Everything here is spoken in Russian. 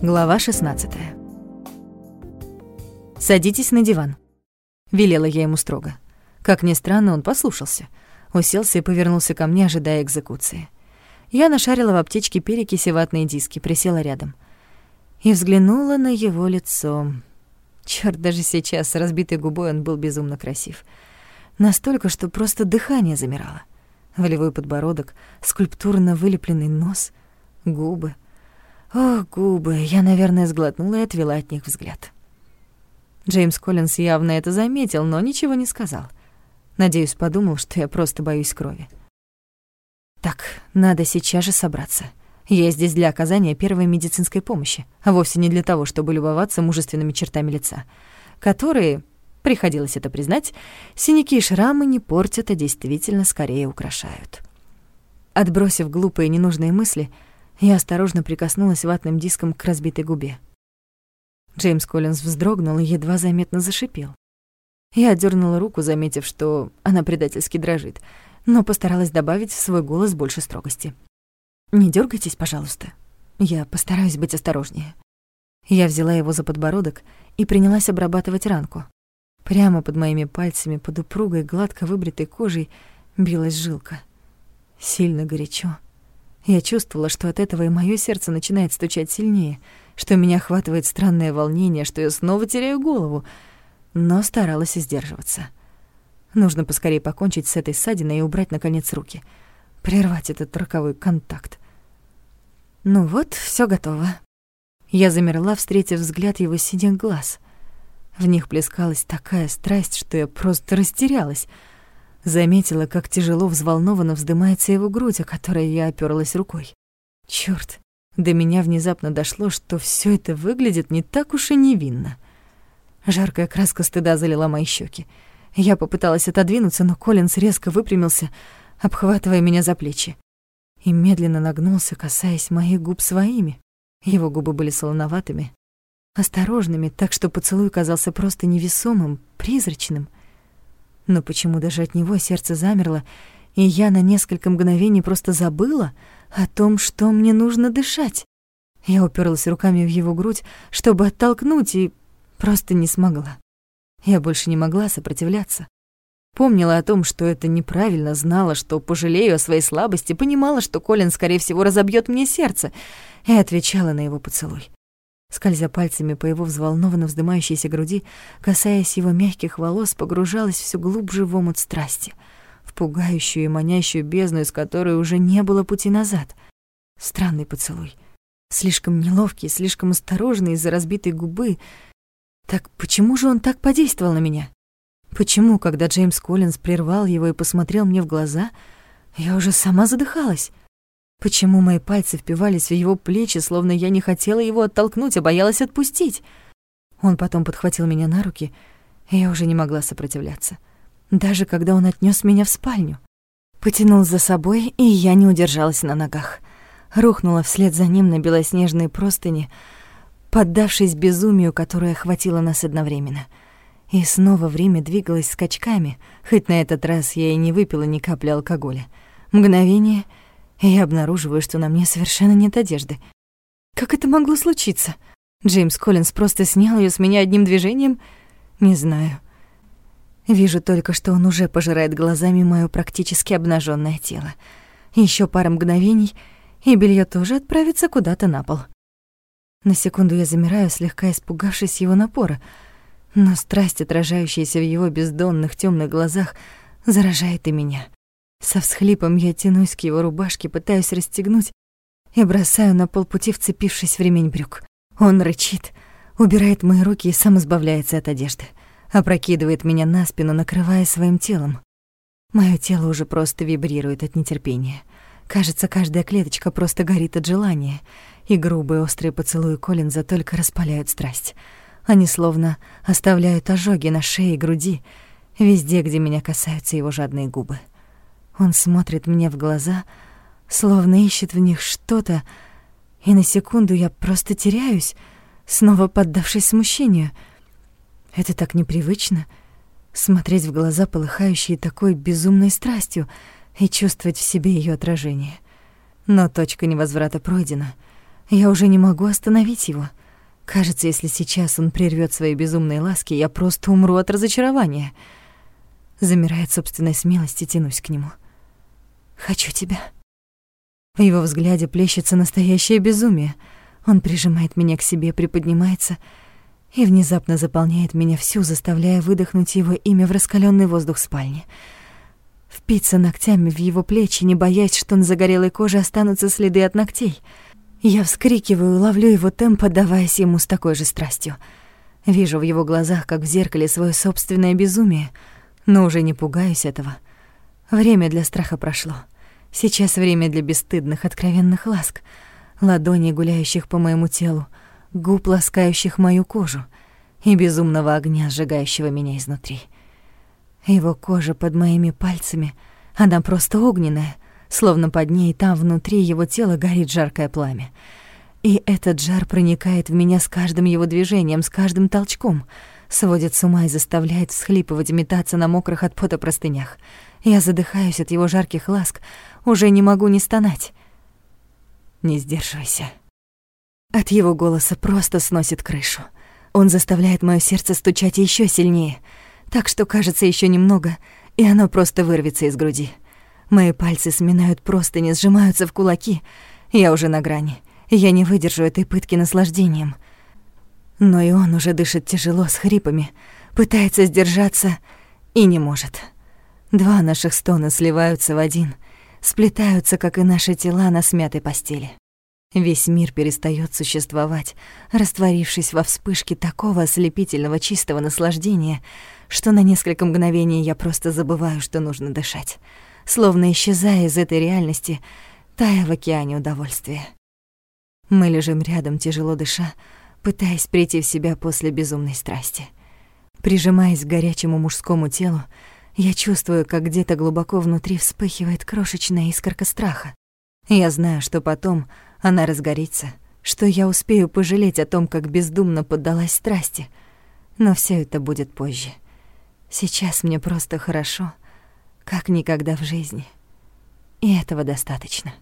Глава 16 «Садитесь на диван», — велела я ему строго. Как ни странно, он послушался. Уселся и повернулся ко мне, ожидая экзекуции. Я нашарила в аптечке перекиси ватные диски, присела рядом. И взглянула на его лицо. Чёрт, даже сейчас с разбитой губой он был безумно красив. Настолько, что просто дыхание замирало. Волевой подбородок, скульптурно вылепленный нос, губы. О, губы! Я, наверное, сглотнула и отвела от них взгляд. Джеймс Коллинс явно это заметил, но ничего не сказал. Надеюсь, подумал, что я просто боюсь крови. Так, надо сейчас же собраться. Я здесь для оказания первой медицинской помощи, а вовсе не для того, чтобы любоваться мужественными чертами лица, которые, приходилось это признать, синяки и шрамы не портят, а действительно скорее украшают. Отбросив глупые ненужные мысли, я осторожно прикоснулась ватным диском к разбитой губе. Джеймс Коллинз вздрогнул и едва заметно зашипел. Я отдернула руку, заметив, что она предательски дрожит, но постаралась добавить в свой голос больше строгости. «Не дергайтесь, пожалуйста. Я постараюсь быть осторожнее». Я взяла его за подбородок и принялась обрабатывать ранку. Прямо под моими пальцами, под упругой, гладко выбритой кожей, билась жилка. Сильно горячо. Я чувствовала, что от этого и моё сердце начинает стучать сильнее, что меня охватывает странное волнение, что я снова теряю голову, но старалась сдерживаться. Нужно поскорее покончить с этой ссадиной и убрать, наконец, руки. Прервать этот роковой контакт. Ну вот, всё готово. Я замерла, встретив взгляд его синих глаз. В них плескалась такая страсть, что я просто растерялась. Заметила, как тяжело взволнованно вздымается его грудь, о которой я оперлась рукой. Чёрт, до меня внезапно дошло, что всё это выглядит не так уж и невинно. Жаркая краска стыда залила мои щеки. Я попыталась отодвинуться, но Коллинс резко выпрямился, обхватывая меня за плечи. И медленно нагнулся, касаясь моих губ своими. Его губы были солоноватыми, осторожными, так что поцелуй казался просто невесомым, призрачным. Но почему даже от него сердце замерло, и я на несколько мгновений просто забыла о том, что мне нужно дышать. Я уперлась руками в его грудь, чтобы оттолкнуть, и просто не смогла. Я больше не могла сопротивляться. Помнила о том, что это неправильно, знала, что пожалею о своей слабости, понимала, что Колин, скорее всего, разобьет мне сердце, и отвечала на его поцелуй. Скользя пальцами по его взволнованно вздымающейся груди, касаясь его мягких волос, погружалась все глубже в омут страсти, в пугающую и манящую бездну, из которой уже не было пути назад. Странный поцелуй. Слишком неловкий, слишком осторожный из-за разбитой губы. Так почему же он так подействовал на меня? Почему, когда Джеймс Коллинз прервал его и посмотрел мне в глаза, я уже сама задыхалась? Почему мои пальцы впивались в его плечи, словно я не хотела его оттолкнуть, а боялась отпустить? Он потом подхватил меня на руки, и я уже не могла сопротивляться. Даже когда он отнёс меня в спальню. Потянул за собой, и я не удержалась на ногах. Рухнула вслед за ним на белоснежные простыни, поддавшись безумию, которое охватило нас одновременно. И снова время двигалось скачками, хоть на этот раз я и не выпила ни капли алкоголя. Мгновение — и обнаруживаю, что на мне совершенно нет одежды. Как это могло случиться? Джеймс Коллинз просто снял ее с меня одним движением? Не знаю. Вижу только, что он уже пожирает глазами моё практически обнажённое тело. Ещё пара мгновений, и белье тоже отправится куда-то на пол. На секунду я замираю, слегка испугавшись его напора, но страсть, отражающаяся в его бездонных тёмных глазах, заражает и меня. Со всхлипом я тянусь к его рубашке, пытаюсь расстегнуть и бросаю на полпути, вцепившись в ремень брюк. Он рычит, убирает мои руки и сам избавляется от одежды. Опрокидывает меня на спину, накрывая своим телом. Моё тело уже просто вибрирует от нетерпения. Кажется, каждая клеточка просто горит от желания, и грубые острые поцелуи Коллинза только распаляют страсть. Они словно оставляют ожоги на шее и груди, везде, где меня касаются его жадные губы. Он смотрит мне в глаза, словно ищет в них что-то, и на секунду я просто теряюсь, снова поддавшись смущению. Это так непривычно — смотреть в глаза, полыхающие такой безумной страстью, и чувствовать в себе ее отражение. Но точка невозврата пройдена. Я уже не могу остановить его. Кажется, если сейчас он прервет свои безумные ласки, я просто умру от разочарования. Замирая собственной смелости, тянусь к нему. «Хочу тебя». В его взгляде плещется настоящее безумие. Он прижимает меня к себе, приподнимается и внезапно заполняет меня всю, заставляя выдохнуть его имя в раскаленный воздух спальни. Впиться ногтями в его плечи, не боясь, что на загорелой коже останутся следы от ногтей. Я вскрикиваю, ловлю его темп, отдаваясь ему с такой же страстью. Вижу в его глазах, как в зеркале, свое собственное безумие, но уже не пугаюсь этого. Время для страха прошло. Сейчас время для бесстыдных, откровенных ласк, ладоней, гуляющих по моему телу, губ, ласкающих мою кожу, и безумного огня, сжигающего меня изнутри. Его кожа под моими пальцами, она просто огненная, словно под ней там внутри его тела горит жаркое пламя. И этот жар проникает в меня с каждым его движением, с каждым толчком, сводит с ума и заставляет всхлипывать, метаться на мокрых от пота простынях. Я задыхаюсь от его жарких ласк, уже не могу не стонать. Не сдерживайся. От его голоса просто сносит крышу. Он заставляет моё сердце стучать ещё сильнее, так что кажется ещё немного, и оно просто вырвется из груди. Мои пальцы сминают простыни, сжимаются в кулаки. Я уже на грани. Я не выдержу этой пытки наслаждением. Но и он уже дышит тяжело, с хрипами, пытается сдержаться и не может. Два наших стона сливаются в один — сплетаются, как и наши тела на смятой постели. Весь мир перестаёт существовать, растворившись во вспышке такого ослепительного чистого наслаждения, что на несколько мгновений я просто забываю, что нужно дышать, словно исчезая из этой реальности, тая в океане удовольствия. Мы лежим рядом, тяжело дыша, пытаясь прийти в себя после безумной страсти. Прижимаясь к горячему мужскому телу, я чувствую, как где-то глубоко внутри вспыхивает крошечная искорка страха. Я знаю, что потом она разгорится, что я успею пожалеть о том, как бездумно поддалась страсти. Но все это будет позже. Сейчас мне просто хорошо, как никогда в жизни. И этого достаточно.